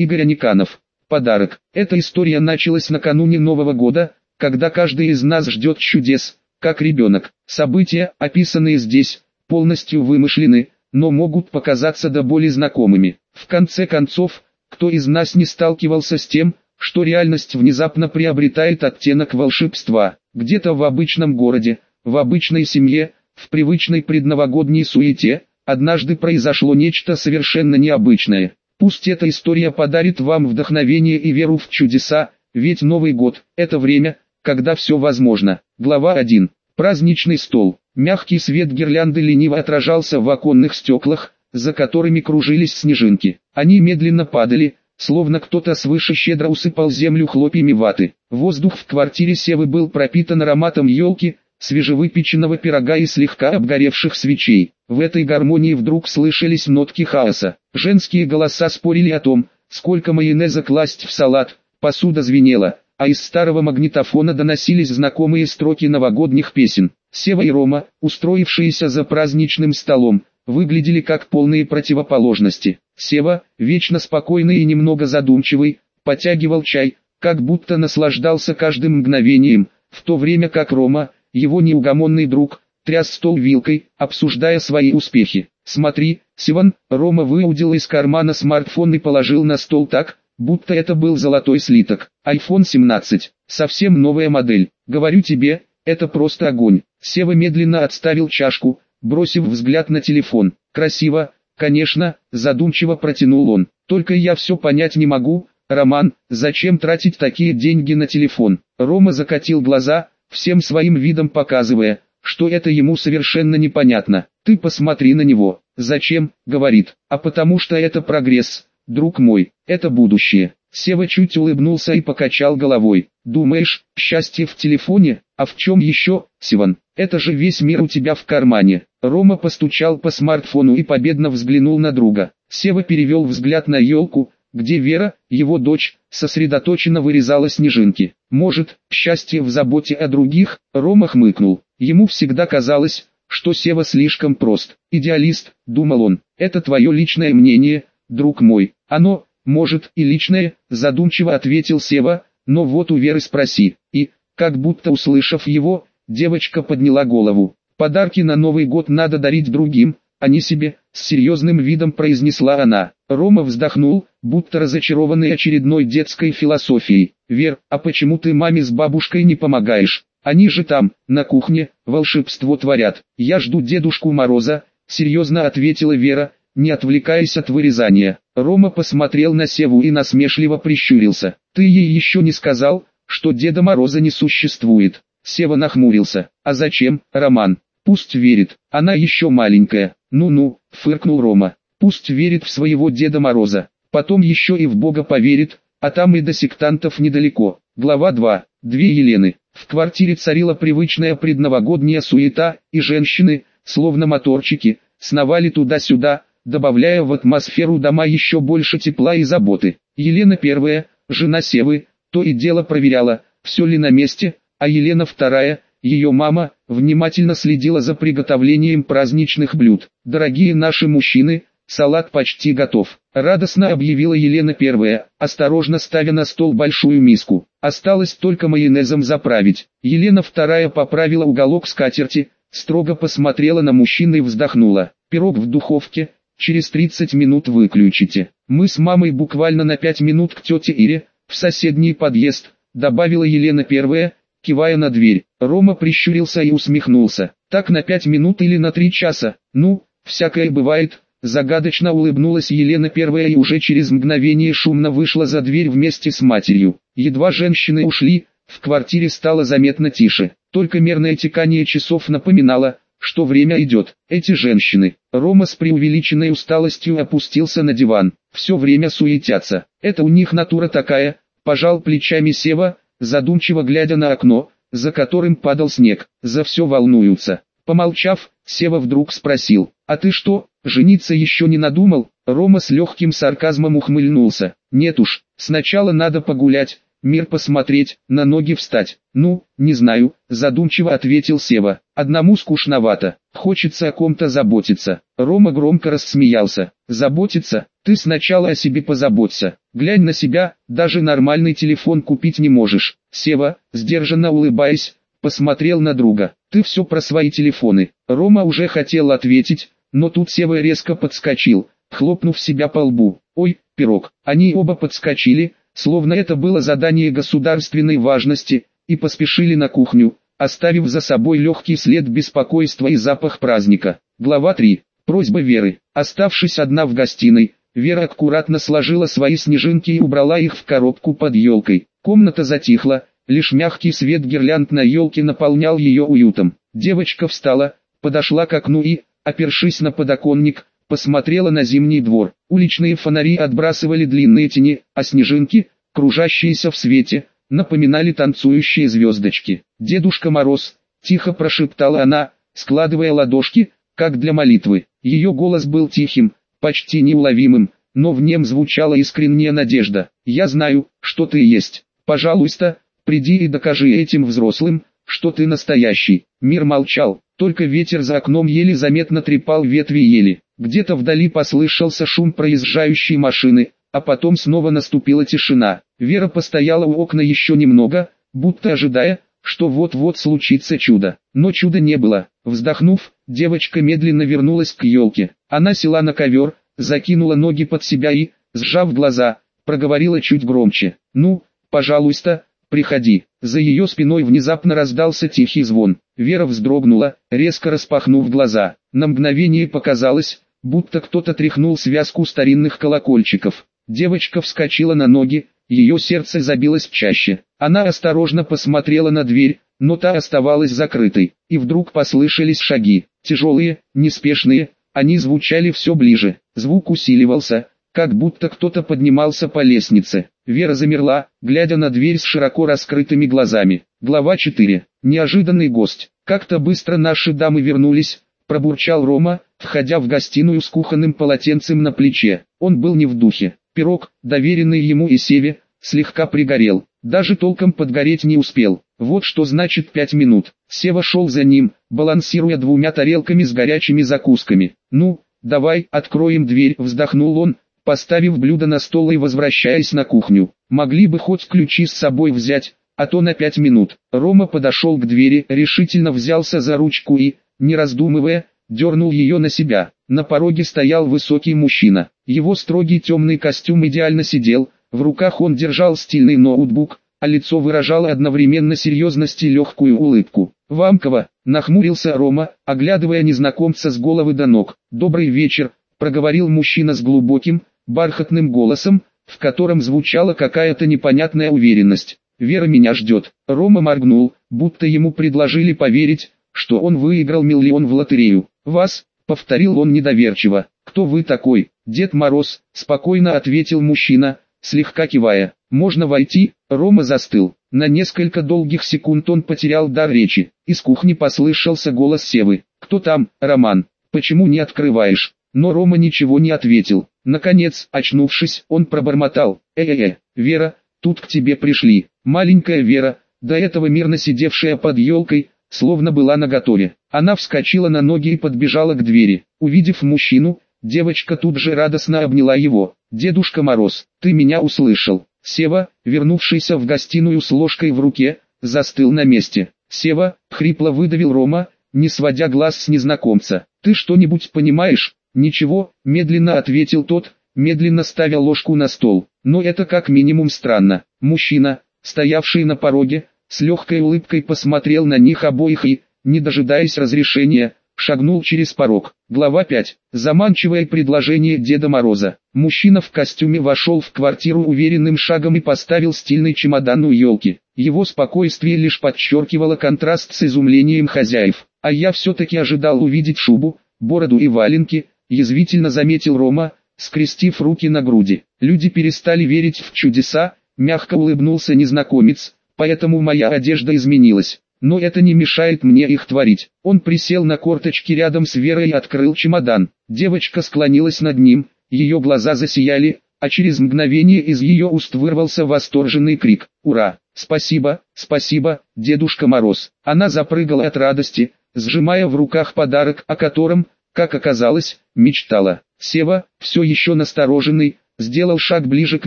Игорь Аниканов. Подарок. Эта история началась накануне Нового года, когда каждый из нас ждет чудес, как ребенок. События, описанные здесь, полностью вымышлены, но могут показаться до боли знакомыми. В конце концов, кто из нас не сталкивался с тем, что реальность внезапно приобретает оттенок волшебства, где-то в обычном городе, в обычной семье, в привычной предновогодней суете, однажды произошло нечто совершенно необычное. Пусть эта история подарит вам вдохновение и веру в чудеса, ведь Новый год – это время, когда все возможно. Глава 1. Праздничный стол. Мягкий свет гирлянды лениво отражался в оконных стеклах, за которыми кружились снежинки. Они медленно падали, словно кто-то свыше щедро усыпал землю хлопьями ваты. Воздух в квартире Севы был пропитан ароматом елки, свежевыпеченного пирога и слегка обгоревших свечей. В этой гармонии вдруг слышались нотки хаоса. Женские голоса спорили о том, сколько майонеза класть в салат, посуда звенела, а из старого магнитофона доносились знакомые строки новогодних песен. Сева и Рома, устроившиеся за праздничным столом, выглядели как полные противоположности. Сева, вечно спокойный и немного задумчивый, потягивал чай, как будто наслаждался каждым мгновением, в то время как Рома, его неугомонный друг, тряс стол вилкой, обсуждая свои успехи. «Смотри, Сиван», Рома выудил из кармана смартфон и положил на стол так, будто это был золотой слиток. iPhone 17, совсем новая модель. Говорю тебе, это просто огонь. Сева медленно отставил чашку, бросив взгляд на телефон. Красиво, конечно, задумчиво протянул он. Только я все понять не могу, Роман, зачем тратить такие деньги на телефон? Рома закатил глаза, всем своим видом показывая, что это ему совершенно непонятно. Ты посмотри на него. Зачем, говорит, а потому что это прогресс, друг мой, это будущее. Сева чуть улыбнулся и покачал головой. Думаешь, счастье в телефоне, а в чем еще, Сиван? Это же весь мир у тебя в кармане. Рома постучал по смартфону и победно взглянул на друга. Сева перевел взгляд на елку, где Вера, его дочь, сосредоточенно вырезала снежинки. Может, счастье в заботе о других, Рома хмыкнул. Ему всегда казалось, что Сева слишком прост. Идеалист, думал он, это твое личное мнение, друг мой. Оно, может, и личное, задумчиво ответил Сева, но вот у Веры спроси. И, как будто услышав его, девочка подняла голову. Подарки на Новый год надо дарить другим, не себе, с серьезным видом произнесла она. Рома вздохнул, будто разочарованный очередной детской философией. «Вер, а почему ты маме с бабушкой не помогаешь? Они же там, на кухне, волшебство творят. Я жду Дедушку Мороза», — серьезно ответила Вера, не отвлекаясь от вырезания. Рома посмотрел на Севу и насмешливо прищурился. «Ты ей еще не сказал, что Деда Мороза не существует?» Сева нахмурился. «А зачем, Роман? Пусть верит, она еще маленькая». «Ну-ну», — фыркнул Рома. «Пусть верит в своего Деда Мороза. Потом еще и в Бога поверит, а там и до сектантов недалеко». Глава 2. Две Елены. В квартире царила привычная предновогодняя суета, и женщины, словно моторчики, сновали туда-сюда, добавляя в атмосферу дома еще больше тепла и заботы. Елена первая, жена Севы, то и дело проверяла, все ли на месте, а Елена вторая, ее мама, внимательно следила за приготовлением праздничных блюд. «Дорогие наши мужчины, салат почти готов», — радостно объявила Елена первая, осторожно ставя на стол большую миску. Осталось только майонезом заправить. Елена вторая поправила уголок скатерти, строго посмотрела на мужчину и вздохнула. «Пирог в духовке, через 30 минут выключите. Мы с мамой буквально на 5 минут к тете Ире, в соседний подъезд, добавила Елена первая, кивая на дверь. Рома прищурился и усмехнулся. Так на 5 минут или на 3 часа, ну, всякое бывает. Загадочно улыбнулась Елена первая и уже через мгновение шумно вышла за дверь вместе с матерью. Едва женщины ушли, в квартире стало заметно тише. Только мерное текание часов напоминало, что время идет. Эти женщины, Рома с преувеличенной усталостью опустился на диван, все время суетятся. Это у них натура такая, пожал плечами Сева, задумчиво глядя на окно, за которым падал снег, за все волнуются. Помолчав, Сева вдруг спросил, а ты что, жениться еще не надумал? Рома с легким сарказмом ухмыльнулся. Нет уж, сначала надо погулять, мир посмотреть, на ноги встать. Ну, не знаю, задумчиво ответил Сева. Одному скучновато, хочется о ком-то заботиться. Рома громко рассмеялся. Заботиться? Ты сначала о себе позаботься. Глянь на себя, даже нормальный телефон купить не можешь. Сева, сдержанно улыбаясь, посмотрел на друга. Ты все про свои телефоны. Рома уже хотел ответить, но тут Сева резко подскочил, хлопнув себя по лбу. Ой, пирог. Они оба подскочили, словно это было задание государственной важности, и поспешили на кухню, оставив за собой легкий след беспокойства и запах праздника. Глава 3. Просьба Веры. Оставшись одна в гостиной, Вера аккуратно сложила свои снежинки и убрала их в коробку под елкой. Комната затихла, лишь мягкий свет гирлянд на елке наполнял ее уютом. Девочка встала, подошла к окну и, опершись на подоконник, посмотрела на зимний двор. Уличные фонари отбрасывали длинные тени, а снежинки, кружащиеся в свете, напоминали танцующие звездочки. «Дедушка Мороз», — тихо прошептала она, складывая ладошки, как для молитвы. Ее голос был тихим, почти неуловимым, но в нем звучала искренняя надежда. «Я знаю, что ты есть. Пожалуйста, приди и докажи этим взрослым, что ты настоящий». Мир молчал, только ветер за окном еле заметно трепал ветви ели. Где-то вдали послышался шум проезжающей машины, а потом снова наступила тишина. Вера постояла у окна еще немного, будто ожидая, что вот-вот случится чудо. Но чуда не было. Вздохнув, девочка медленно вернулась к елке. Она села на ковер, закинула ноги под себя и, сжав глаза, проговорила чуть громче. «Ну, пожалуйста, приходи». За ее спиной внезапно раздался тихий звон. Вера вздрогнула, резко распахнув глаза. На мгновение показалось, будто кто-то тряхнул связку старинных колокольчиков. Девочка вскочила на ноги, ее сердце забилось чаще. Она осторожно посмотрела на дверь, но та оставалась закрытой, и вдруг послышались шаги, тяжелые, неспешные, они звучали все ближе, звук усиливался, как будто кто-то поднимался по лестнице. Вера замерла, глядя на дверь с широко раскрытыми глазами. Глава 4. Неожиданный гость. Как-то быстро наши дамы вернулись, пробурчал Рома, входя в гостиную с кухонным полотенцем на плече. Он был не в духе. Пирог, доверенный ему и Севе, слегка пригорел, даже толком подгореть не успел. Вот что значит пять минут. Сева шел за ним, балансируя двумя тарелками с горячими закусками. «Ну, давай, откроем дверь», вздохнул он, поставив блюдо на стол и возвращаясь на кухню. «Могли бы хоть ключи с собой взять, а то на пять минут». Рома подошел к двери, решительно взялся за ручку и, не раздумывая, дернул ее на себя. На пороге стоял высокий мужчина. Его строгий темный костюм идеально сидел, в руках он держал стильный ноутбук, а лицо выражало одновременно серьезность и легкую улыбку. «Вамкова», — нахмурился Рома, оглядывая незнакомца с головы до ног. «Добрый вечер», — проговорил мужчина с глубоким, бархатным голосом, в котором звучала какая-то непонятная уверенность. «Вера меня ждет». Рома моргнул, будто ему предложили поверить, что он выиграл миллион в лотерею. «Вас?» — повторил он недоверчиво. «Кто вы такой?» «Дед Мороз», — спокойно ответил мужчина, слегка кивая. «Можно войти?» Рома застыл. На несколько долгих секунд он потерял дар речи. Из кухни послышался голос Севы. «Кто там, Роман? Почему не открываешь?» Но Рома ничего не ответил. Наконец, очнувшись, он пробормотал. «Э-э-э, Вера, тут к тебе пришли». Маленькая Вера, до этого мирно сидевшая под елкой, словно была наготове. Она вскочила на ноги и подбежала к двери. Увидев мужчину, девочка тут же радостно обняла его. «Дедушка Мороз, ты меня услышал». Сева, вернувшийся в гостиную с ложкой в руке, застыл на месте. «Сева», — хрипло выдавил Рома, не сводя глаз с незнакомца. «Ты что-нибудь понимаешь?» «Ничего», — медленно ответил тот, медленно ставя ложку на стол. «Но это как минимум странно». Мужчина, стоявший на пороге, с легкой улыбкой посмотрел на них обоих и, не дожидаясь разрешения, шагнул через порог. Глава 5. Заманчивое предложение Деда Мороза. Мужчина в костюме вошел в квартиру уверенным шагом и поставил стильный чемодан у елки. Его спокойствие лишь подчеркивало контраст с изумлением хозяев. А я все-таки ожидал увидеть шубу, бороду и валенки, язвительно заметил Рома, скрестив руки на груди. Люди перестали верить в чудеса, мягко улыбнулся незнакомец, поэтому моя одежда изменилась. Но это не мешает мне их творить. Он присел на корточки рядом с Верой и открыл чемодан. Девочка склонилась над ним, ее глаза засияли, а через мгновение из ее уст вырвался восторженный крик. «Ура! Спасибо, спасибо, Дедушка Мороз!» Она запрыгала от радости, сжимая в руках подарок, о котором, как оказалось, мечтала. Сева, все еще настороженный, сделал шаг ближе к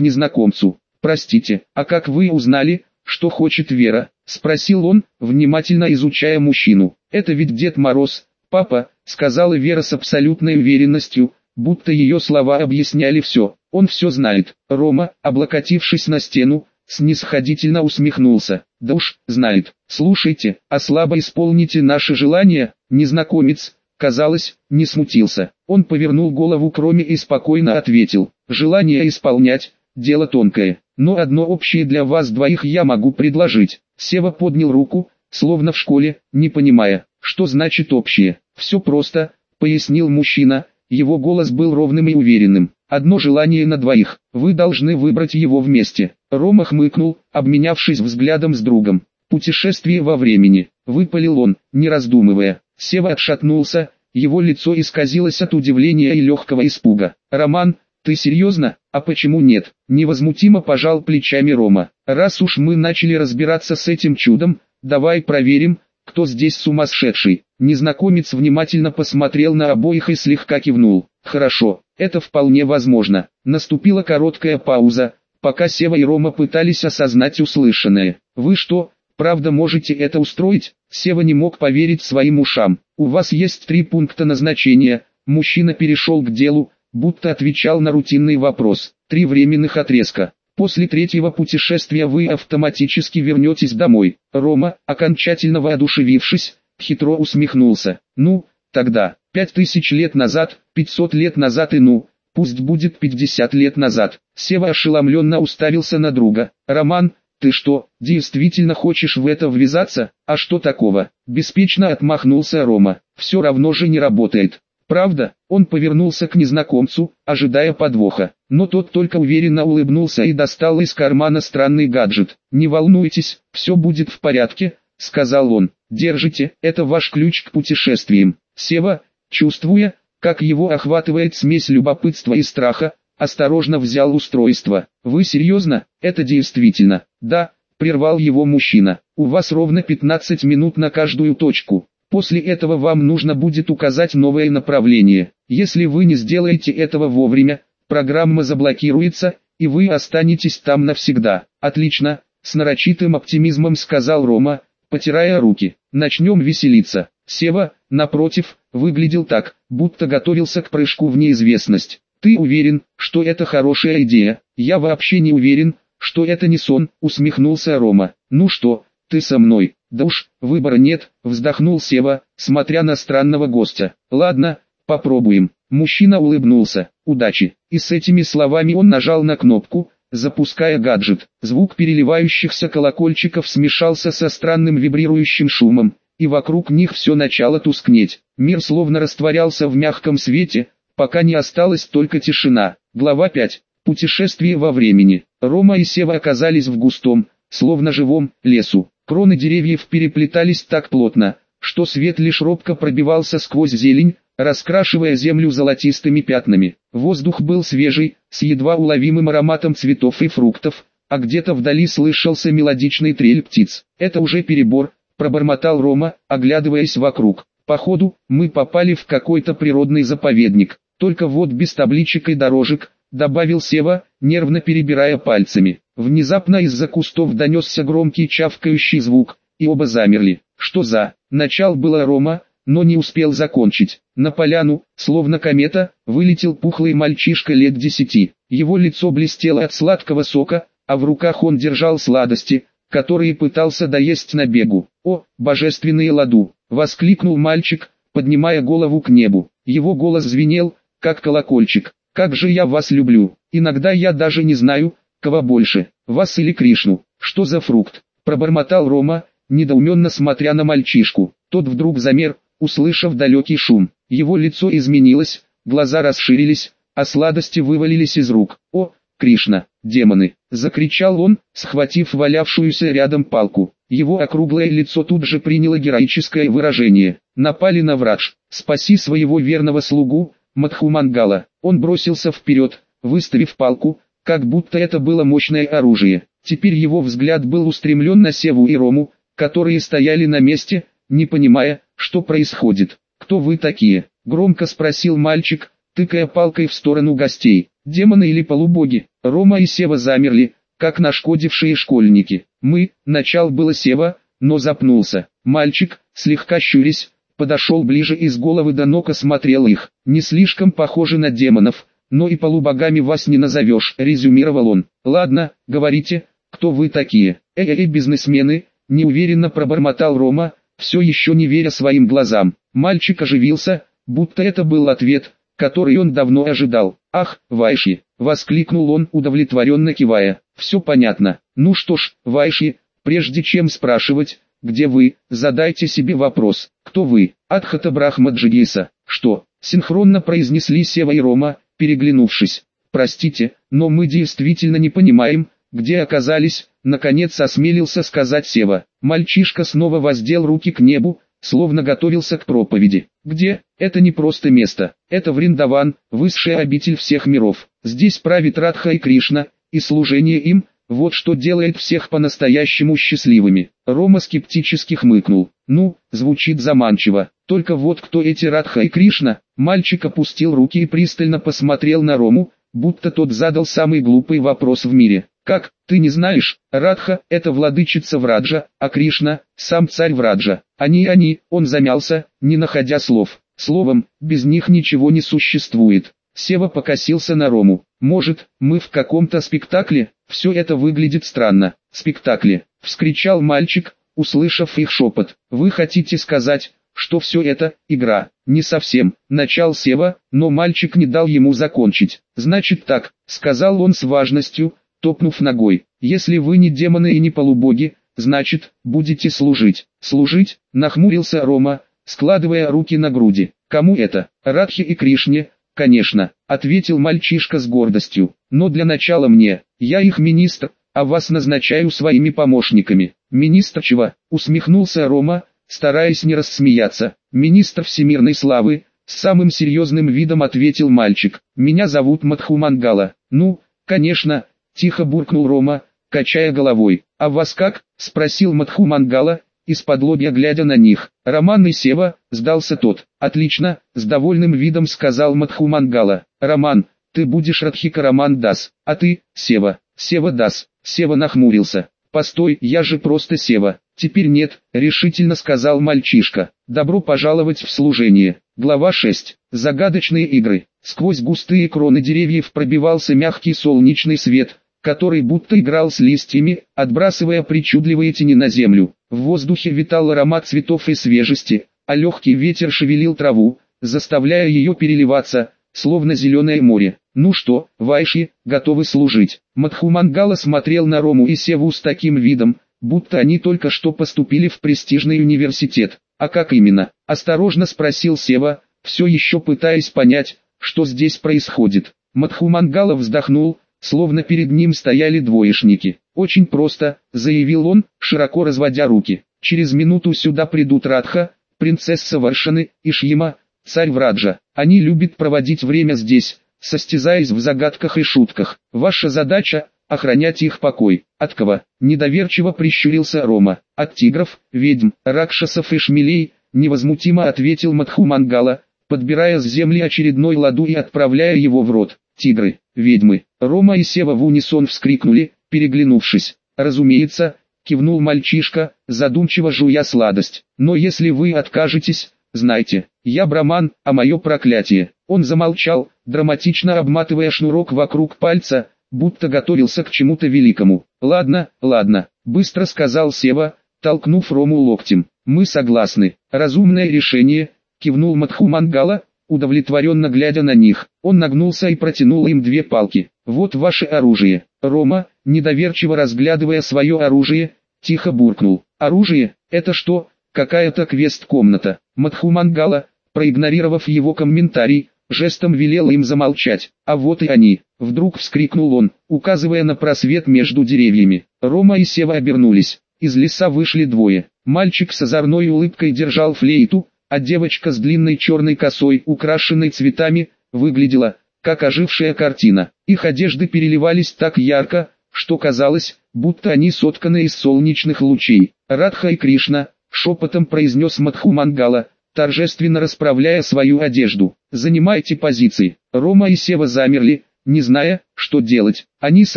незнакомцу. «Простите, а как вы узнали, что хочет Вера?» – спросил он, внимательно изучая мужчину. «Это ведь Дед Мороз, папа», – сказала Вера с абсолютной уверенностью, будто ее слова объясняли все. «Он все знает». Рома, облокотившись на стену, снисходительно усмехнулся. «Да уж, знает. Слушайте, а слабо исполните наши желания, незнакомец». Казалось, не смутился. Он повернул голову к Роме и спокойно ответил. «Желание исполнять, дело тонкое, но одно общее для вас двоих я могу предложить». Сева поднял руку, словно в школе, не понимая, что значит общее. «Все просто», — пояснил мужчина, его голос был ровным и уверенным. «Одно желание на двоих, вы должны выбрать его вместе». Рома хмыкнул, обменявшись взглядом с другом. «Путешествие во времени», — выпалил он, не раздумывая. Сева отшатнулся, его лицо исказилось от удивления и легкого испуга. «Роман, ты серьезно? А почему нет?» Невозмутимо пожал плечами Рома. «Раз уж мы начали разбираться с этим чудом, давай проверим, кто здесь сумасшедший?» Незнакомец внимательно посмотрел на обоих и слегка кивнул. «Хорошо, это вполне возможно». Наступила короткая пауза, пока Сева и Рома пытались осознать услышанное. «Вы что, правда можете это устроить?» Сева не мог поверить своим ушам. «У вас есть три пункта назначения». Мужчина перешел к делу, будто отвечал на рутинный вопрос. Три временных отрезка. После третьего путешествия вы автоматически вернетесь домой. Рома, окончательно воодушевившись, хитро усмехнулся. Ну, тогда, пять тысяч лет назад, пятьсот лет назад и ну, пусть будет пятьдесят лет назад. Сева ошеломленно уставился на друга. Роман, ты что, действительно хочешь в это ввязаться? А что такого? Беспечно отмахнулся Рома. Все равно же не работает. Правда, он повернулся к незнакомцу, ожидая подвоха, но тот только уверенно улыбнулся и достал из кармана странный гаджет. «Не волнуйтесь, все будет в порядке», — сказал он. «Держите, это ваш ключ к путешествиям». Сева, чувствуя, как его охватывает смесь любопытства и страха, осторожно взял устройство. «Вы серьезно? Это действительно?» «Да», — прервал его мужчина. «У вас ровно 15 минут на каждую точку. После этого вам нужно будет указать новое направление. Если вы не сделаете этого вовремя, программа заблокируется, и вы останетесь там навсегда. Отлично, с нарочитым оптимизмом сказал Рома, потирая руки. Начнем веселиться. Сева, напротив, выглядел так, будто готовился к прыжку в неизвестность. Ты уверен, что это хорошая идея? Я вообще не уверен, что это не сон, усмехнулся Рома. Ну что, ты со мной? Да уж, выбора нет, вздохнул Сева, смотря на странного гостя. Ладно, попробуем. Мужчина улыбнулся. Удачи. И с этими словами он нажал на кнопку, запуская гаджет. Звук переливающихся колокольчиков смешался со странным вибрирующим шумом, и вокруг них все начало тускнеть. Мир словно растворялся в мягком свете, пока не осталась только тишина. Глава 5. Путешествие во времени. Рома и Сева оказались в густом, словно живом, лесу. Кроны деревьев переплетались так плотно, что свет лишь робко пробивался сквозь зелень, раскрашивая землю золотистыми пятнами. Воздух был свежий, с едва уловимым ароматом цветов и фруктов, а где-то вдали слышался мелодичный трель птиц. «Это уже перебор», — пробормотал Рома, оглядываясь вокруг. «Походу, мы попали в какой-то природный заповедник, только вот без табличек и дорожек», — добавил Сева, нервно перебирая пальцами. Внезапно из-за кустов донесся громкий чавкающий звук, и оба замерли. Что за? Начал было Рома, но не успел закончить. На поляну, словно комета, вылетел пухлый мальчишка лет десяти. Его лицо блестело от сладкого сока, а в руках он держал сладости, которые пытался доесть на бегу. «О, божественные ладу!» — воскликнул мальчик, поднимая голову к небу. Его голос звенел, как колокольчик. «Как же я вас люблю! Иногда я даже не знаю, Кого больше, вас или Кришну? Что за фрукт? Пробормотал Рома, недоуменно смотря на мальчишку. Тот вдруг замер, услышав далекий шум. Его лицо изменилось, глаза расширились, а сладости вывалились из рук. «О, Кришна, демоны!» – закричал он, схватив валявшуюся рядом палку. Его округлое лицо тут же приняло героическое выражение. «Напали на враж! Спаси своего верного слугу!» Мадхумангала. Он бросился вперед, выставив палку, как будто это было мощное оружие. Теперь его взгляд был устремлен на Севу и Рому, которые стояли на месте, не понимая, что происходит? Кто вы такие? Громко спросил мальчик, тыкая палкой в сторону гостей. Демоны или полубоги? Рома и Сева замерли, как нашкодившие школьники. Мы, начал было Сева, но запнулся. Мальчик, слегка щурясь, подошел ближе и с головы до ног осмотрел их. Не слишком похожи на демонов, но и полубогами вас не назовешь, резюмировал он. Ладно, говорите, кто вы такие? Эй-эй, бизнесмены, неуверенно пробормотал Рома, все еще не веря своим глазам. Мальчик оживился, будто это был ответ, который он давно ожидал. «Ах, Вайши!» — воскликнул он, удовлетворенно кивая. «Все понятно. Ну что ж, Вайши, прежде чем спрашивать, где вы, задайте себе вопрос, кто вы, Адхата Брахмаджигиса, что?» Синхронно произнесли Сева и Рома, переглянувшись. «Простите, но мы действительно не понимаем, где оказались, наконец осмелился сказать Сева. Мальчишка снова воздел руки к небу, словно готовился к проповеди. Где? Это не просто место. Это Вриндаван, высшая обитель всех миров. Здесь правит Радха и Кришна, и служение им, вот что делает всех по-настоящему счастливыми. Рома скептически хмыкнул. Ну, звучит заманчиво. Только вот кто эти Радха и Кришна? Мальчик опустил руки и пристально посмотрел на Рому, будто тот задал самый глупый вопрос в мире. Как, ты не знаешь, Радха – это владычица Враджа, а Кришна – сам царь Враджа. Они они, он замялся, не находя слов. Словом, без них ничего не существует. Сева покосился на Рому. Может, мы в каком-то спектакле? Все это выглядит странно. Спектакле, вскричал мальчик, услышав их шепот. Вы хотите сказать, что все это – игра? Не совсем, начал Сева, но мальчик не дал ему закончить. Значит так, сказал он с важностью, топнув ногой. «Если вы не демоны и не полубоги, значит, будете служить». «Служить?» – нахмурился Рома, складывая руки на груди. «Кому это? Радхи и Кришне?» «Конечно», – ответил мальчишка с гордостью. «Но для начала мне, я их министр, а вас назначаю своими помощниками». «Министр чего?» – усмехнулся Рома, стараясь не рассмеяться. «Министр всемирной славы», – с самым серьезным видом ответил мальчик. «Меня зовут Мадхумангала». «Ну, конечно, Тихо буркнул Рома, качая головой. «А вас как?» – спросил Матху Мангала, из-под лобья глядя на них. «Роман и Сева», – сдался тот. «Отлично», – с довольным видом сказал Матху Мангала. «Роман, ты будешь Радхика Роман Дас, а ты, Сева, Сева Дас». Сева нахмурился. «Постой, я же просто Сева». «Теперь нет», – решительно сказал мальчишка. «Добро пожаловать в служение». Глава 6. Загадочные игры. Сквозь густые кроны деревьев пробивался мягкий солнечный свет, который будто играл с листьями, отбрасывая причудливые тени на землю. В воздухе витал аромат цветов и свежести, а легкий ветер шевелил траву, заставляя ее переливаться, словно зеленое море. «Ну что, вайши, готовы служить?» Мадхумангала смотрел на Рому и Севу с таким видом, будто они только что поступили в престижный университет. «А как именно?» – осторожно спросил Сева, все еще пытаясь понять, что здесь происходит. Мадхумангала вздохнул, словно перед ним стояли двоечники. «Очень просто», — заявил он, широко разводя руки. «Через минуту сюда придут Радха, принцесса Варшаны и Шьяма, царь Враджа. Они любят проводить время здесь, состязаясь в загадках и шутках. Ваша задача — охранять их покой. От кого?» Недоверчиво прищурился Рома. «От тигров, ведьм, ракшасов и шмелей», — невозмутимо ответил Мадхумангала, подбирая с земли очередной ладу и отправляя его в рот. «Тигры, ведьмы, Рома и Сева в унисон вскрикнули, переглянувшись. «Разумеется», — кивнул мальчишка, задумчиво жуя сладость. «Но если вы откажетесь, знайте, я браман, а мое проклятие». Он замолчал, драматично обматывая шнурок вокруг пальца, будто готовился к чему-то великому. «Ладно, ладно», — быстро сказал Сева, толкнув Рому локтем. «Мы согласны. Разумное решение», — кивнул Мадхумангала, удовлетворенно глядя на них. Он нагнулся и протянул им две палки. «Вот ваше оружие». Рома, недоверчиво разглядывая свое оружие, тихо буркнул. «Оружие? Это что, какая-то квест-комната?» Мадхумангала, проигнорировав его комментарий, жестом велел им замолчать. «А вот и они!» Вдруг вскрикнул он, указывая на просвет между деревьями. Рома и Сева обернулись. Из леса вышли двое. Мальчик с озорной улыбкой держал флейту, а девочка с длинной черной косой, украшенной цветами, выглядела, как ожившая картина. Их одежды переливались так ярко, что казалось, будто они сотканы из солнечных лучей. Радха и Кришна, шепотом произнес Мадхумангала, торжественно расправляя свою одежду. «Занимайте позиции». Рома и Сева замерли, не зная, что делать. Они с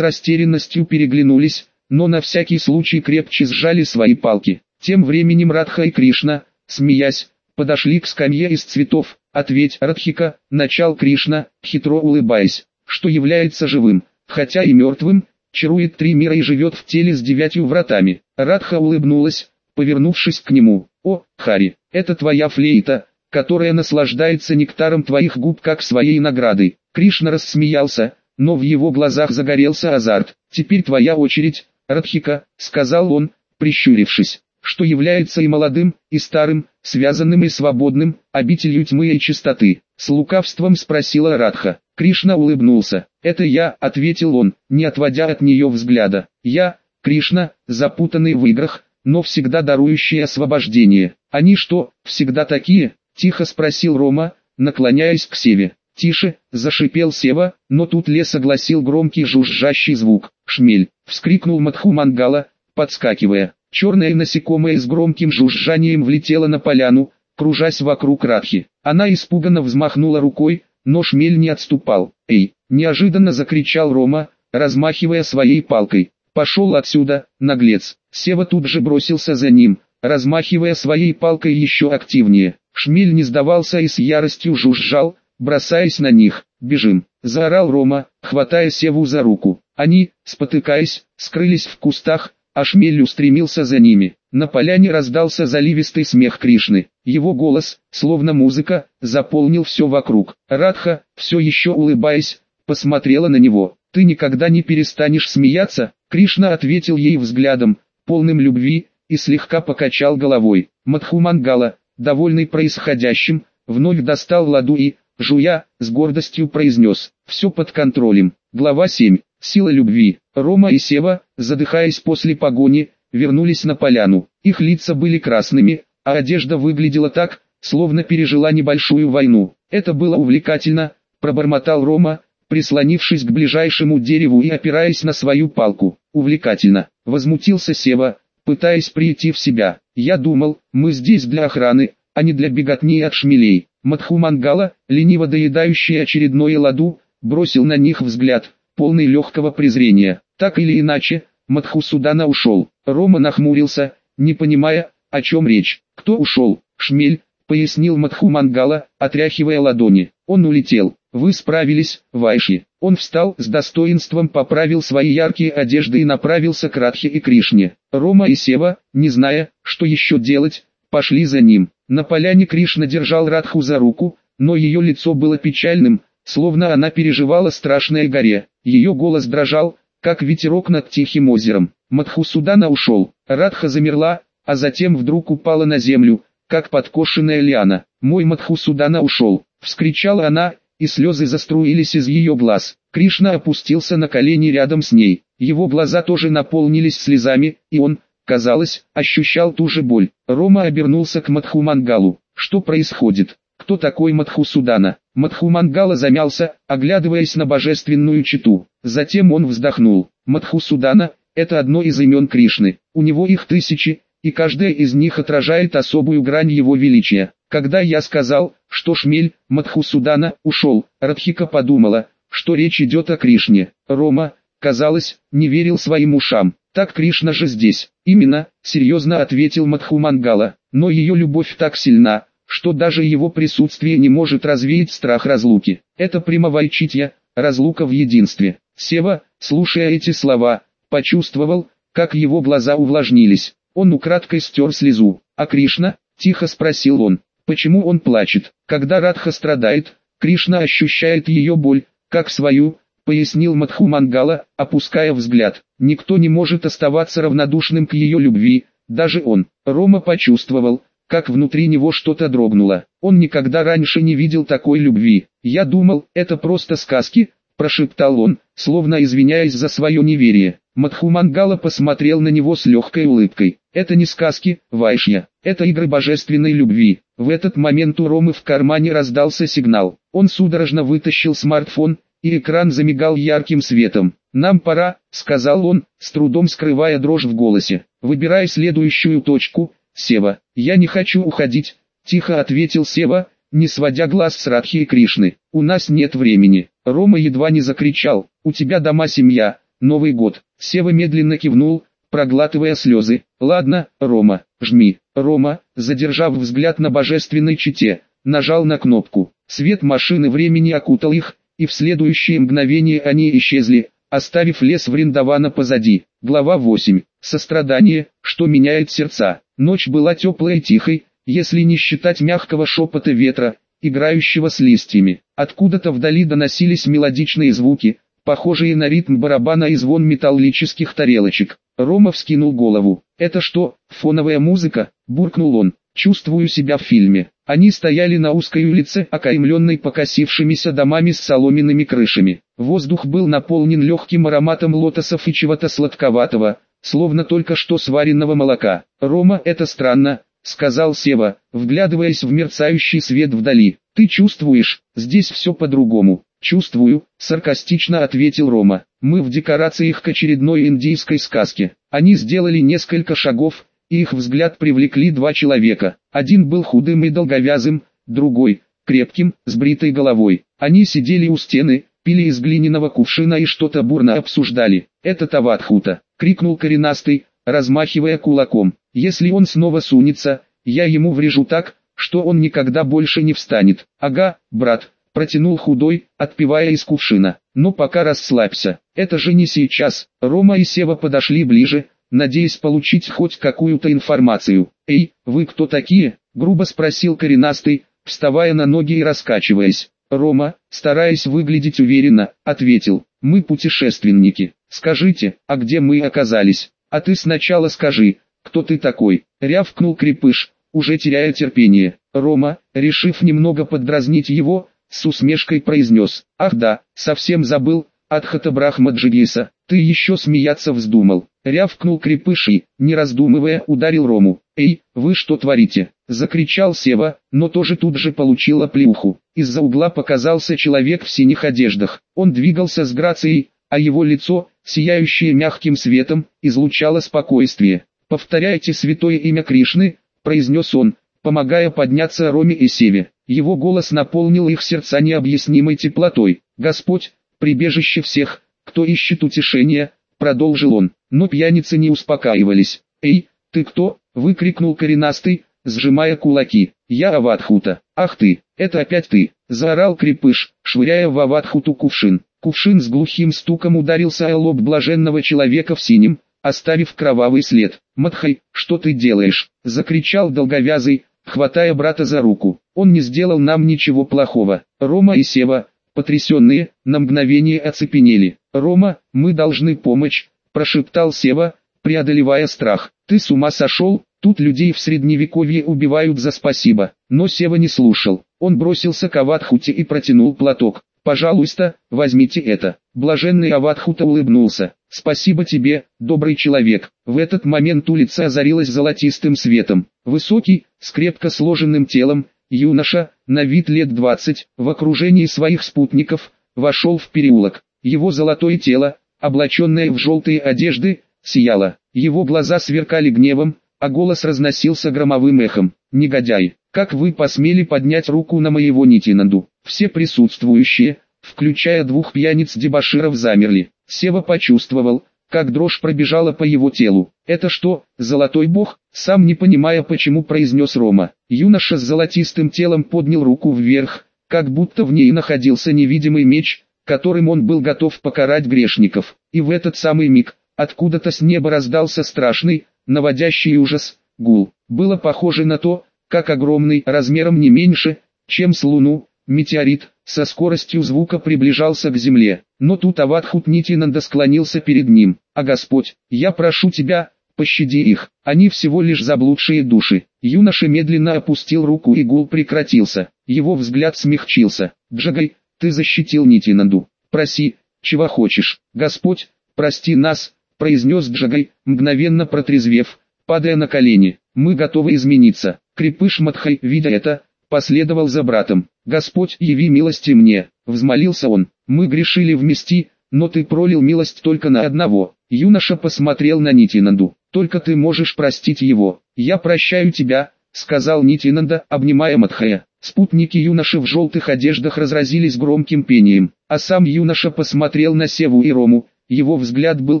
растерянностью переглянулись, но на всякий случай крепче сжали свои палки. Тем временем Радха и Кришна, смеясь, подошли к скамье из цветов. «Ответь, Радхика», начал Кришна, хитро улыбаясь, что является живым, хотя и мертвым, чарует три мира и живет в теле с девятью вратами. Радха улыбнулась, повернувшись к нему. «О, Хари, это твоя флейта, которая наслаждается нектаром твоих губ как своей наградой». Кришна рассмеялся, но в его глазах загорелся азарт. «Теперь твоя очередь, Радхика», — сказал он, прищурившись, что является и молодым, и старым, связанным и свободным, обителью тьмы и чистоты. С лукавством спросила Радха. Кришна улыбнулся. «Это я», — ответил он, не отводя от нее взгляда. «Я, Кришна, запутанный в играх, но всегда дарующий освобождение. Они что, всегда такие?» — тихо спросил Рома, наклоняясь к Севе. «Тише!» – зашипел Сева, но тут лес огласил громкий жужжащий звук. «Шмель!» – вскрикнул Матху Мангала, подскакивая. Черное насекомое с громким жужжанием влетело на поляну, кружась вокруг Радхи. Она испуганно взмахнула рукой, но шмель не отступал. «Эй!» – неожиданно закричал Рома, размахивая своей палкой. «Пошел отсюда, наглец!» Сева тут же бросился за ним, размахивая своей палкой еще активнее. Шмель не сдавался и с яростью жужжал, бросаясь на них. «Бежим!» – заорал Рома, хватая Севу за руку. Они, спотыкаясь, скрылись в кустах, а Шмель устремился за ними. На поляне раздался заливистый смех Кришны. Его голос, словно музыка, заполнил все вокруг. Радха, все еще улыбаясь, посмотрела на него. «Ты никогда не перестанешь смеяться?» Кришна ответил ей взглядом, полным любви, и слегка покачал головой. Мадхумангала, довольный происходящим, вновь достал ладу и, жуя, с гордостью произнес, все под контролем. Глава 7. Сила любви. Рома и Сева, задыхаясь после погони, вернулись на поляну. Их лица были красными, а одежда выглядела так, словно пережила небольшую войну. Это было увлекательно, пробормотал Рома, прислонившись к ближайшему дереву и опираясь на свою палку. Увлекательно, возмутился Сева, пытаясь прийти в себя. Я думал, мы здесь для охраны, а не для беготни от шмелей. Мадхумангала, лениво доедающий очередное ладу, бросил на них взгляд, полный легкого презрения. Так или иначе, Мадхусудана ушел. Рома нахмурился, не понимая, о чем речь. Кто ушел? Шмель, пояснил Мадхумангала, отряхивая ладони. Он улетел. Вы справились, Вайши. Он встал с достоинством, поправил свои яркие одежды и направился к Радхе и Кришне. Рома и Сева, не зная, что еще делать, пошли за ним. На поляне Кришна держал Радху за руку, но ее лицо было печальным, словно она переживала страшное горе. Ее голос дрожал, как ветерок над тихим озером. Мадхусудана ушел. Радха замерла, а затем вдруг упала на землю, как подкошенная лиана. «Мой Мадхусудана ушел!» — вскричала она, и слезы заструились из ее глаз. Кришна опустился на колени рядом с ней. Его глаза тоже наполнились слезами, и он, казалось, ощущал ту же боль. Рома обернулся к Мадхумангалу. Что происходит? Кто такой Мадхусудана? Мадхумангала замялся, оглядываясь на божественную читу. Затем он вздохнул. Мадхусудана – это одно из имен Кришны. У него их тысячи, и каждая из них отражает особую грань его величия. Когда я сказал, что шмель Мадхусудана ушел, Радхика подумала, что речь идет о Кришне. Рома, казалось, не верил своим ушам. Так Кришна же здесь. Именно, серьезно ответил Мадхумангала. Но ее любовь так сильна, что даже его присутствие не может развеять страх разлуки. Это прямовайчитья, разлука в единстве. Сева, слушая эти слова, почувствовал, как его глаза увлажнились. Он украдкой стер слезу. А Кришна, тихо спросил он, почему он плачет. Когда Радха страдает, Кришна ощущает ее боль, как свою, пояснил Мадхумангала, опуская взгляд. Никто не может оставаться равнодушным к ее любви, даже он. Рома почувствовал, как внутри него что-то дрогнуло. Он никогда раньше не видел такой любви. Я думал, это просто сказки, прошептал он, словно извиняясь за свое неверие. Мадхумангала посмотрел на него с легкой улыбкой. Это не сказки, Вайшья, это игры божественной любви. В этот момент у Ромы в кармане раздался сигнал. Он судорожно вытащил смартфон, и экран замигал ярким светом. «Нам пора», — сказал он, с трудом скрывая дрожь в голосе. «Выбирай следующую точку», — Сева, я не хочу уходить, тихо ответил Сева, не сводя глаз с Радхи и Кришны. У нас нет времени. Рома едва не закричал, у тебя дома семья, Новый год. Сева медленно кивнул, проглатывая слезы. Ладно, Рома, жми. Рома, задержав взгляд на божественной чите, нажал на кнопку. Свет машины времени окутал их, и в следующее мгновение они исчезли, оставив лес Вриндавана позади. Глава 8. Сострадание, что меняет сердца. Ночь была теплой и тихой, если не считать мягкого шепота ветра, играющего с листьями. Откуда-то вдали доносились мелодичные звуки, похожие на ритм барабана и звон металлических тарелочек. Рома вскинул голову. «Это что, фоновая музыка?» – буркнул он. «Чувствую себя в фильме». Они стояли на узкой улице, окаймленной покосившимися домами с соломенными крышами. Воздух был наполнен легким ароматом лотосов и чего-то сладковатого, словно только что сваренного молока. «Рома, это странно», — сказал Сева, вглядываясь в мерцающий свет вдали. «Ты чувствуешь, здесь все по-другому». «Чувствую», — саркастично ответил Рома. «Мы в декорациях к очередной индийской сказке». Они сделали несколько шагов, и их взгляд привлекли два человека. Один был худым и долговязым, другой — крепким, с бритой головой. Они сидели у стены, пили из глиняного кувшина и что-то бурно обсуждали. «Это Таватхута!» — крикнул коренастый, размахивая кулаком. «Если он снова сунется, я ему врежу так, что он никогда больше не встанет». «Ага, брат», — протянул худой, отпивая из кувшина. «Но пока расслабься, это же не сейчас». Рома и Сева подошли ближе, надеясь получить хоть какую-то информацию. «Эй, вы кто такие?» — грубо спросил коренастый, вставая на ноги и раскачиваясь. Рома, стараясь выглядеть уверенно, ответил, «Мы путешественники. Скажите, а где мы оказались?» «А ты сначала скажи, кто ты такой?» — рявкнул Крепыш, уже теряя терпение. Рома, решив немного поддразнить его, с усмешкой произнес, «Ах да, совсем забыл, от Хатабрахма Джигиса, ты еще смеяться вздумал». Рявкнул Крепыш и, не раздумывая, ударил Рому. «Эй, вы что творите?» — закричал Сева, но тоже тут же получил оплеуху. Из-за угла показался человек в синих одеждах. Он двигался с грацией, а его лицо, сияющее мягким светом, излучало спокойствие. «Повторяйте святое имя Кришны», — произнес он, помогая подняться Роме и Севе. Его голос наполнил их сердца необъяснимой теплотой. «Господь, прибежище всех, кто ищет утешения», — продолжил он, но пьяницы не успокаивались. «Эй, ты кто?» — выкрикнул коренастый, сжимая кулаки. «Я Аватхута». «Ах ты, это опять ты!» — заорал крепыш, швыряя в Аватхуту кувшин. Кувшин с глухим стуком ударился о лоб блаженного человека в синем, оставив кровавый след. «Матхай, что ты делаешь?» — закричал долговязый, хватая брата за руку. «Он не сделал нам ничего плохого». Рома и Сева, потрясенные, на мгновение оцепенели. «Рома, мы должны помочь», — прошептал Сева, преодолевая страх. «Ты с ума сошел? Тут людей в средневековье убивают за спасибо». Но Сева не слушал. Он бросился к Аватхуте и протянул платок. «Пожалуйста, возьмите это». Блаженный Аватхута улыбнулся. «Спасибо тебе, добрый человек». В этот момент улица озарилась золотистым светом. Высокий, с крепко сложенным телом, юноша, на вид лет двадцать, в окружении своих спутников, вошел в переулок. Его золотое тело, облаченное в желтые одежды, сияло. Его глаза сверкали гневом, а голос разносился громовым эхом. «Негодяй, как вы посмели поднять руку на моего Нитинанду?» Все присутствующие, включая двух пьяниц-дебоширов замерли. Сева почувствовал, как дрожь пробежала по его телу. «Это что, золотой бог?» Сам не понимая почему произнес Рома. Юноша с золотистым телом поднял руку вверх, как будто в ней находился невидимый меч, которым он был готов покарать грешников. И в этот самый миг, откуда-то с неба раздался страшный, наводящий ужас, гул. Было похоже на то, как огромный, размером не меньше, чем с Луну, метеорит, со скоростью звука приближался к земле. Но тут Аватхут Нитинанда склонился перед ним. «А Господь, я прошу тебя, пощади их, они всего лишь заблудшие души». Юноша медленно опустил руку и гул прекратился. Его взгляд смягчился. «Джагай, ты защитил Нитинанду. Проси, чего хочешь. Господь, прости нас», произнес Джагай, мгновенно протрезвев, падая на колени. «Мы готовы измениться». Крепыш Матхай, видя это, последовал за братом. «Господь, яви милости мне», — взмолился он. «Мы грешили вместе, но ты пролил милость только на одного». Юноша посмотрел на Нитинанду. «Только ты можешь простить его. «Я прощаю тебя», — сказал Нитинанда, обнимая Мадхая. Спутники юноши в желтых одеждах разразились громким пением, а сам юноша посмотрел на Севу и Рому, его взгляд был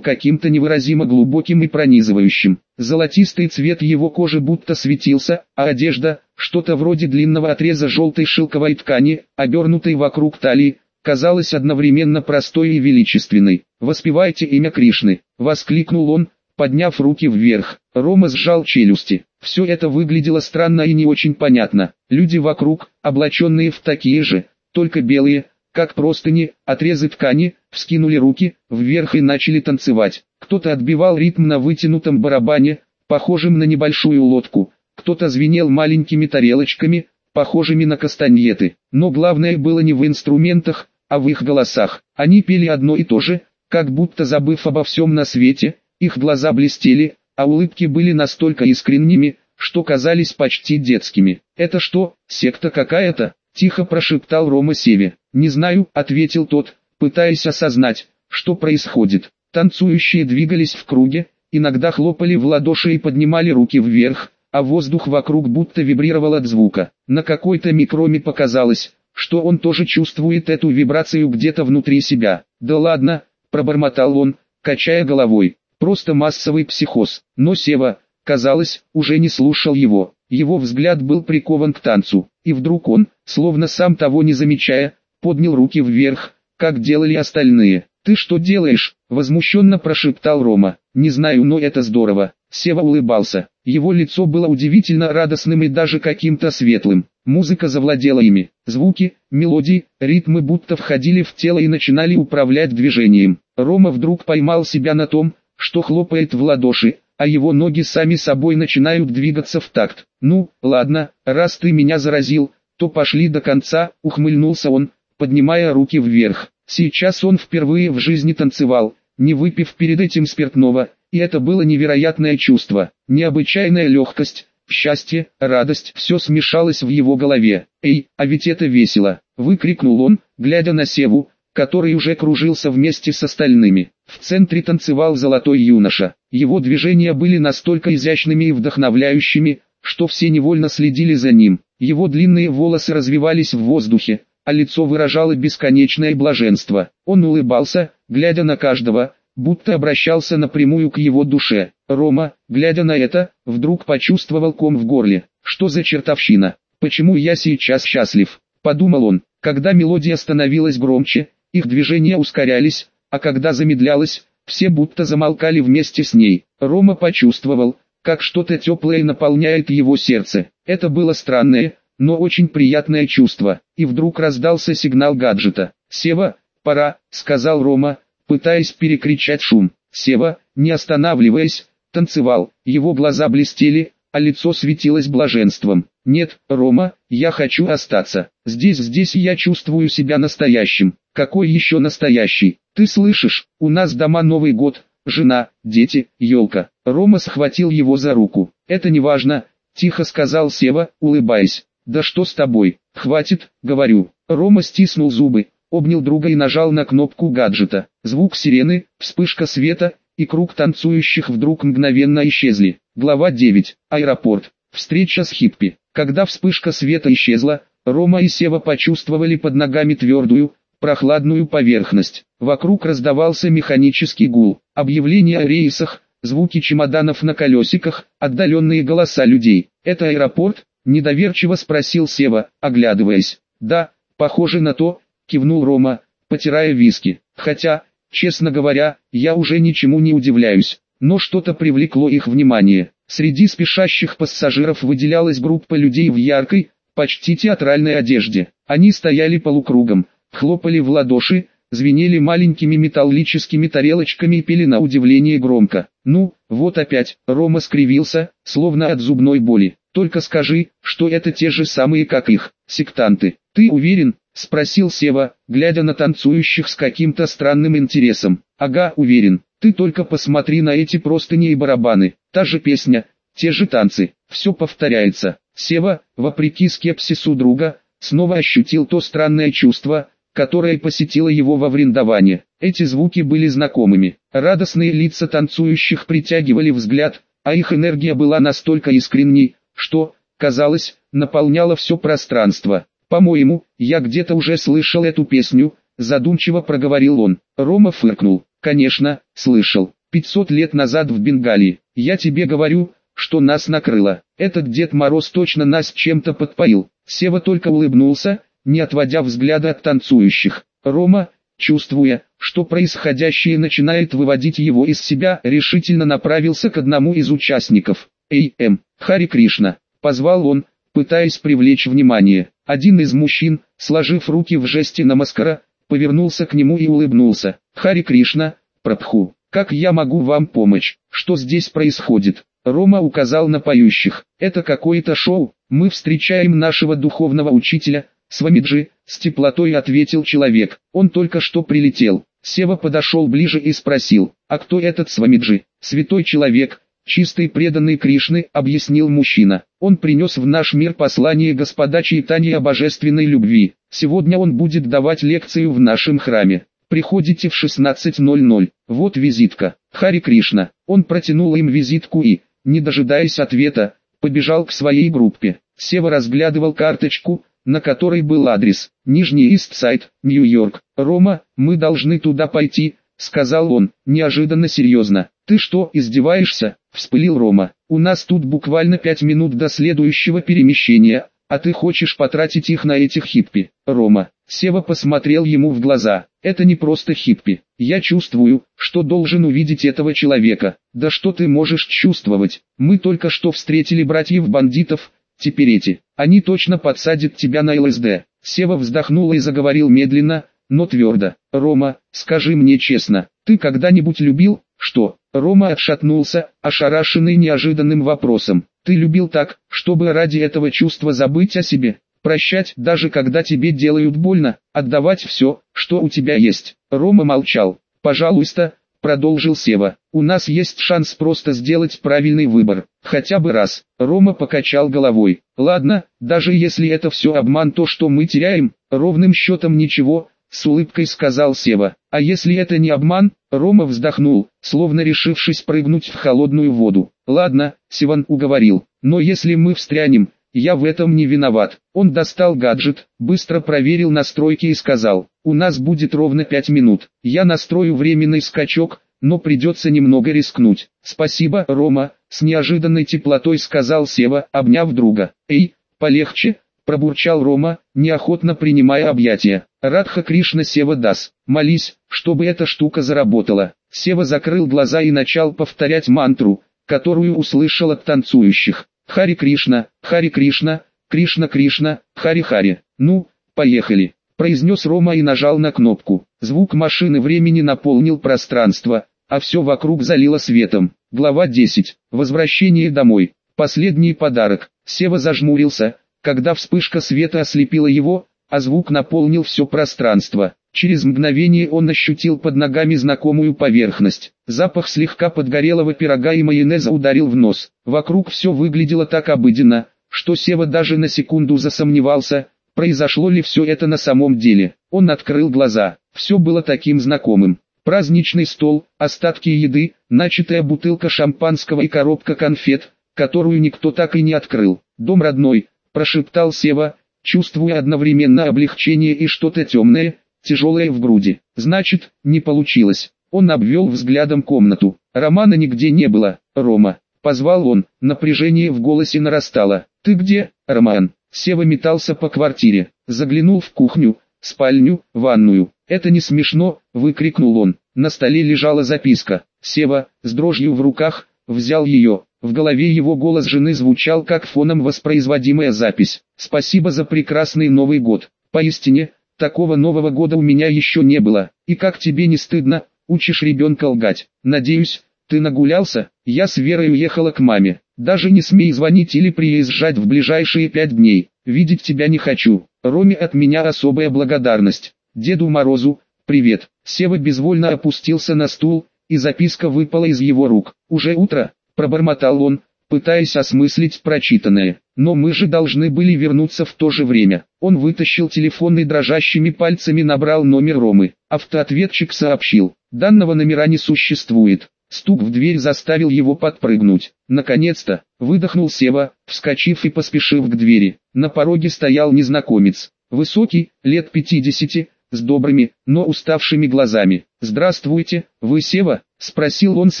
каким-то невыразимо глубоким и пронизывающим. Золотистый цвет его кожи будто светился, а одежда, что-то вроде длинного отреза желтой шелковой ткани, обернутой вокруг талии, казалась одновременно простой и величественной. «Воспевайте имя Кришны!» — воскликнул он, подняв руки вверх. Рома сжал челюсти. Все это выглядело странно и не очень понятно. Люди вокруг, облаченные в такие же, только белые, как простыни, отрезы ткани, вскинули руки вверх и начали танцевать. Кто-то отбивал ритм на вытянутом барабане, похожем на небольшую лодку, кто-то звенел маленькими тарелочками, похожими на кастаньеты. Но главное было не в инструментах, а в их голосах. Они пели одно и то же, как будто забыв обо всем на свете, их глаза блестели, а улыбки были настолько искренними, что казались почти детскими. «Это что, секта какая-то?» – тихо прошептал Рома Севе. «Не знаю», – ответил тот, пытаясь осознать, что происходит. Танцующие двигались в круге, иногда хлопали в ладоши и поднимали руки вверх, а воздух вокруг будто вибрировал от звука. На какой-то микроме показалось, что он тоже чувствует эту вибрацию где-то внутри себя. «Да ладно», – пробормотал он, качая головой. Просто массовый психоз. Но Сева, казалось, уже не слушал его. Его взгляд был прикован к танцу. И вдруг он, словно сам того не замечая, поднял руки вверх, как делали остальные. «Ты что делаешь?» – возмущенно прошептал Рома. «Не знаю, но это здорово». Сева улыбался. Его лицо было удивительно радостным и даже каким-то светлым. Музыка завладела ими. Звуки, мелодии, ритмы будто входили в тело и начинали управлять движением. Рома вдруг поймал себя на том, что хлопает в ладоши, а его ноги сами собой начинают двигаться в такт. «Ну, ладно, раз ты меня заразил, то пошли до конца», — ухмыльнулся он, поднимая руки вверх. Сейчас он впервые в жизни танцевал, не выпив перед этим спиртного, и это было невероятное чувство, необычайная легкость, счастье, радость, все смешалось в его голове. «Эй, а ведь это весело!» — выкрикнул он, глядя на Севу, который уже кружился вместе с остальными. В центре танцевал золотой юноша. Его движения были настолько изящными и вдохновляющими, что все невольно следили за ним. Его длинные волосы развивались в воздухе, а лицо выражало бесконечное блаженство. Он улыбался, глядя на каждого, будто обращался напрямую к его душе. Рома, глядя на это, вдруг почувствовал ком в горле. Что за чертовщина? Почему я сейчас счастлив? Подумал он, когда мелодия становилась громче, их движения ускорялись, а когда замедлялось, все будто замолкали вместе с ней. Рома почувствовал, как что-то теплое наполняет его сердце. Это было странное, но очень приятное чувство. И вдруг раздался сигнал гаджета. «Сева, пора», — сказал Рома, пытаясь перекричать шум. Сева, не останавливаясь, танцевал, его глаза блестели, а лицо светилось блаженством. «Нет, Рома, я хочу остаться. Здесь, здесь я чувствую себя настоящим. Какой еще настоящий? Ты слышишь, у нас дома Новый год, жена, дети, елка». Рома схватил его за руку. «Это не важно», — тихо сказал Сева, улыбаясь. «Да что с тобой? Хватит, говорю». Рома стиснул зубы, обнял друга и нажал на кнопку гаджета. Звук сирены, вспышка света, и круг танцующих вдруг мгновенно исчезли. Глава 9. Аэропорт. Встреча с Хиппи. Когда вспышка света исчезла, Рома и Сева почувствовали под ногами твердую, прохладную поверхность. Вокруг раздавался механический гул, объявления о рейсах, звуки чемоданов на колесиках, отдаленные голоса людей. «Это аэропорт?» – недоверчиво спросил Сева, оглядываясь. «Да, похоже на то», – кивнул Рома, потирая виски. «Хотя, честно говоря, я уже ничему не удивляюсь». Но что-то привлекло их внимание. Среди спешащих пассажиров выделялась группа людей в яркой, почти театральной одежде. Они стояли полукругом, хлопали в ладоши, звенели маленькими металлическими тарелочками и пели на удивление громко. «Ну, вот опять», Рома скривился, словно от зубной боли. «Только скажи, что это те же самые как их, сектанты. Ты уверен?» – спросил Сева, глядя на танцующих с каким-то странным интересом. «Ага, уверен. Ты только посмотри на эти простыни и барабаны, та же песня, те же танцы, все повторяется. Сева, вопреки скепсису друга, снова ощутил то странное чувство, которое посетило его во Вриндаване. Эти звуки были знакомыми. Радостные лица танцующих притягивали взгляд, а их энергия была настолько искренней, что, казалось, наполняла все пространство. «По-моему, я где-то уже слышал эту песню», задумчиво проговорил он. Рома фыркнул. «Конечно, слышал. 500 лет назад в Бенгалии. Я тебе говорю, что нас накрыло. Этот Дед Мороз точно нас чем-то подпоил». Сева только улыбнулся, не отводя взгляда от танцующих. Рома, чувствуя, что происходящее начинает выводить его из себя, решительно направился к одному из участников. «Эй, М, Хари Кришна!» – позвал он, пытаясь привлечь внимание. Один из мужчин, сложив руки в жесте намаскара, повернулся к нему и улыбнулся. «Хари Кришна, Прабху, как я могу вам помочь? Что здесь происходит?» Рома указал на поющих. «Это какое-то шоу, мы встречаем нашего духовного учителя, Свамиджи», с теплотой ответил человек. «Он только что прилетел». Сева подошел ближе и спросил, «А кто этот Свамиджи?» «Святой человек, чистый преданный Кришны», объяснил мужчина. «Он принес в наш мир послание господа Чайтани о божественной любви. Сегодня он будет давать лекцию в нашем храме. Приходите в 16.00. Вот визитка. Хари Кришна». Он протянул им визитку и, не дожидаясь ответа, побежал к своей группе. Сева разглядывал карточку, на которой был адрес. Нижний Истсайд, Нью-Йорк. «Рома, мы должны туда пойти», — сказал он, неожиданно серьезно. «Ты что, издеваешься?» — вспылил Рома. «У нас тут буквально пять минут до следующего перемещения, а ты хочешь потратить их на этих хиппи, Рома». Сева посмотрел ему в глаза. «Это не просто хиппи. Я чувствую, что должен увидеть этого человека. Да что ты можешь чувствовать? Мы только что встретили братьев-бандитов, теперь эти. Они точно подсадят тебя на ЛСД». Сева вздохнул и заговорил медленно, но твердо. «Рома, скажи мне честно, ты когда-нибудь любил, что?» Рома отшатнулся, ошарашенный неожиданным вопросом. «Ты любил так, чтобы ради этого чувства забыть о себе?» прощать, даже когда тебе делают больно, отдавать все, что у тебя есть. Рома молчал. «Пожалуйста», — продолжил Сева, — «у нас есть шанс просто сделать правильный выбор, хотя бы раз». Рома покачал головой. «Ладно, даже если это все обман, то что мы теряем, ровным счетом ничего», — с улыбкой сказал Сева. «А если это не обман?» Рома вздохнул, словно решившись прыгнуть в холодную воду. «Ладно», — Севан уговорил, — «но если мы встрянем, я в этом не виноват. Он достал гаджет, быстро проверил настройки и сказал, у нас будет ровно 5 минут. Я настрою временный скачок, но придется немного рискнуть. Спасибо, Рома, с неожиданной теплотой сказал Сева, обняв друга. Эй, полегче, пробурчал Рома, неохотно принимая объятия. Радха Кришна Сева Дас, молись, чтобы эта штука заработала. Сева закрыл глаза и начал повторять мантру, которую услышал от танцующих. Хари Кришна, Хари Кришна, Кришна Кришна, Хари Хари. Ну, поехали, произнес Рома и нажал на кнопку. Звук машины времени наполнил пространство, а все вокруг залило светом. Глава 10. Возвращение домой. Последний подарок. Сева зажмурился, когда вспышка света ослепила его, а звук наполнил все пространство. Через мгновение он ощутил под ногами знакомую поверхность. Запах слегка подгорелого пирога и майонеза ударил в нос. Вокруг все выглядело так обыденно, что Сева даже на секунду засомневался, произошло ли все это на самом деле. Он открыл глаза. Все было таким знакомым. Праздничный стол, остатки еды, начатая бутылка шампанского и коробка конфет, которую никто так и не открыл. «Дом родной», – прошептал Сева, чувствуя одновременно облегчение и что-то темное, тяжелое в груди. Значит, не получилось. Он обвел взглядом комнату. Романа нигде не было. Рома. Позвал он, напряжение в голосе нарастало. «Ты где, Роман?» Сева метался по квартире, заглянул в кухню, спальню, ванную. «Это не смешно!» – выкрикнул он. На столе лежала записка. Сева, с дрожью в руках, взял ее. В голове его голос жены звучал как фоном воспроизводимая запись. «Спасибо за прекрасный Новый год. Поистине, Такого Нового года у меня еще не было. И как тебе не стыдно, учишь ребенка лгать. Надеюсь, ты нагулялся? Я с Верой уехала к маме. Даже не смей звонить или приезжать в ближайшие пять дней. Видеть тебя не хочу. Роме от меня особая благодарность. Деду Морозу, привет. Сева безвольно опустился на стул, и записка выпала из его рук. Уже утро, пробормотал он, пытаясь осмыслить прочитанное. Но мы же должны были вернуться в то же время. Он вытащил телефон и дрожащими пальцами набрал номер Ромы. Автоответчик сообщил, данного номера не существует. Стук в дверь заставил его подпрыгнуть. Наконец-то, выдохнул Сева, вскочив и поспешив к двери. На пороге стоял незнакомец. Высокий, лет 50, с добрыми, но уставшими глазами. «Здравствуйте, вы Сева?» – спросил он с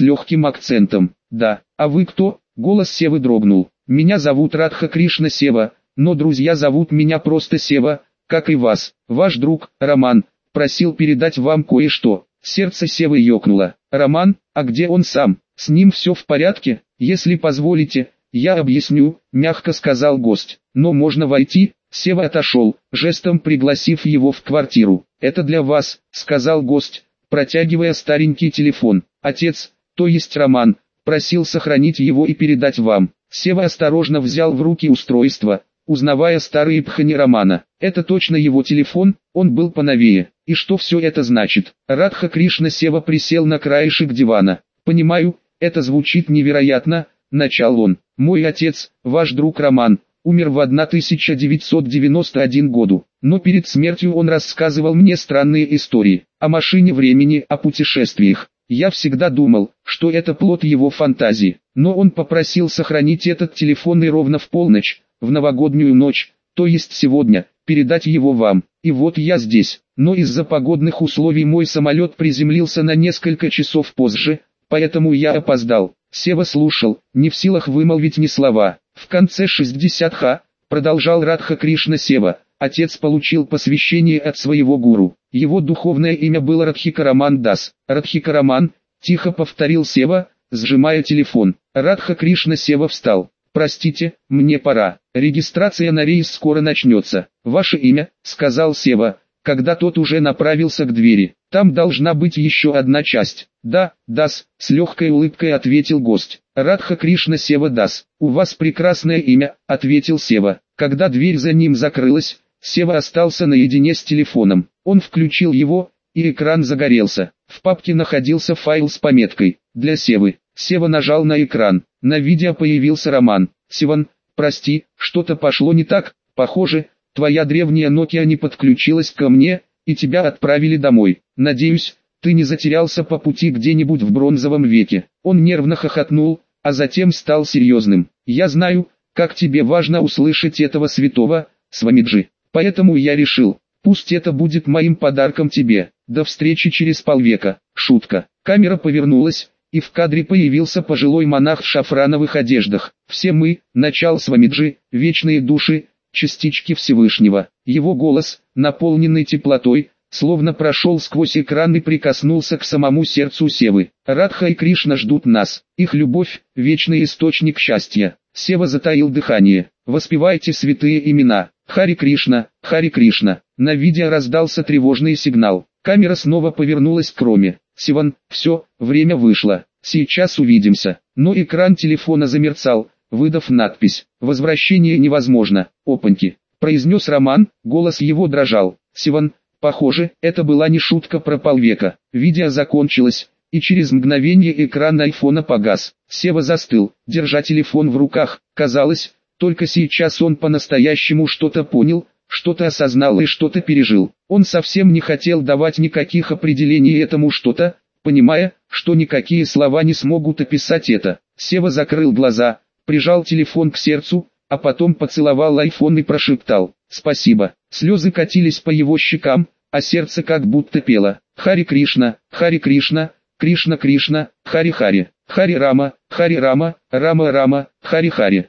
легким акцентом. «Да, а вы кто?» – голос Севы дрогнул. «Меня зовут Радха Кришна Сева, но друзья зовут меня просто Сева, как и вас. Ваш друг, Роман, просил передать вам кое-что». Сердце Севы ёкнуло. «Роман, а где он сам? С ним все в порядке? Если позволите, я объясню», – мягко сказал гость. «Но можно войти?» Сева отошел, жестом пригласив его в квартиру. «Это для вас», — сказал гость, протягивая старенький телефон. «Отец, то есть Роман, просил сохранить его и передать вам». Сева осторожно взял в руки устройство, узнавая старые пхани Романа. Это точно его телефон, он был поновее. И что все это значит? Радха Кришна Сева присел на краешек дивана. «Понимаю, это звучит невероятно», — начал он. «Мой отец, ваш друг Роман, умер в 1991 году, но перед смертью он рассказывал мне странные истории о машине времени, о путешествиях. Я всегда думал, что это плод его фантазии, но он попросил сохранить этот телефон и ровно в полночь, в новогоднюю ночь, то есть сегодня, передать его вам. И вот я здесь, но из-за погодных условий мой самолет приземлился на несколько часов позже, поэтому я опоздал. Сева слушал, не в силах вымолвить ни слова. В конце 60-ха, продолжал Радха Кришна Сева, отец получил посвящение от своего гуру. Его духовное имя было Радхикараман Дас. Радхикараман, тихо повторил Сева, сжимая телефон. Радха Кришна Сева встал. «Простите, мне пора. Регистрация на рейс скоро начнется. Ваше имя», — сказал Сева, когда тот уже направился к двери. «Там должна быть еще одна часть». «Да, Дас», — с легкой улыбкой ответил гость. «Радха Кришна Сева Дас, у вас прекрасное имя», — ответил Сева. Когда дверь за ним закрылась, Сева остался наедине с телефоном. Он включил его, и экран загорелся. В папке находился файл с пометкой «Для Севы». Сева нажал на экран. На видео появился Роман. «Севан, прости, что-то пошло не так. Похоже, твоя древняя Nokia не подключилась ко мне, и тебя отправили домой. Надеюсь, ты не затерялся по пути где-нибудь в бронзовом веке. Он нервно хохотнул, а затем стал серьезным. Я знаю, как тебе важно услышать этого святого, Свамиджи. Поэтому я решил, пусть это будет моим подарком тебе. До встречи через полвека. Шутка. Камера повернулась, и в кадре появился пожилой монах в шафрановых одеждах. Все мы, начал Свамиджи, вечные души, частички Всевышнего. Его голос, наполненный теплотой, словно прошел сквозь экран и прикоснулся к самому сердцу Севы. Радха и Кришна ждут нас, их любовь – вечный источник счастья. Сева затаил дыхание. Воспевайте святые имена. Хари Кришна, Хари Кришна. На видео раздался тревожный сигнал. Камера снова повернулась к Роме. Сиван, все, время вышло. Сейчас увидимся. Но экран телефона замерцал, выдав надпись. Возвращение невозможно. Опаньки. Произнес Роман, голос его дрожал. Сиван, Похоже, это была не шутка про полвека. Видео закончилось, и через мгновение экран айфона погас. Сева застыл, держа телефон в руках. Казалось, только сейчас он по-настоящему что-то понял, что-то осознал и что-то пережил. Он совсем не хотел давать никаких определений этому что-то, понимая, что никакие слова не смогут описать это. Сева закрыл глаза, прижал телефон к сердцу, а потом поцеловал айфон и прошептал «Спасибо». Слезы катились по его щекам, а сердце как будто пело «Хари Кришна, Хари Кришна, Кришна Кришна, Хари Хари, Хари Рама, Хари Рама, Рама Рама, Хари Хари».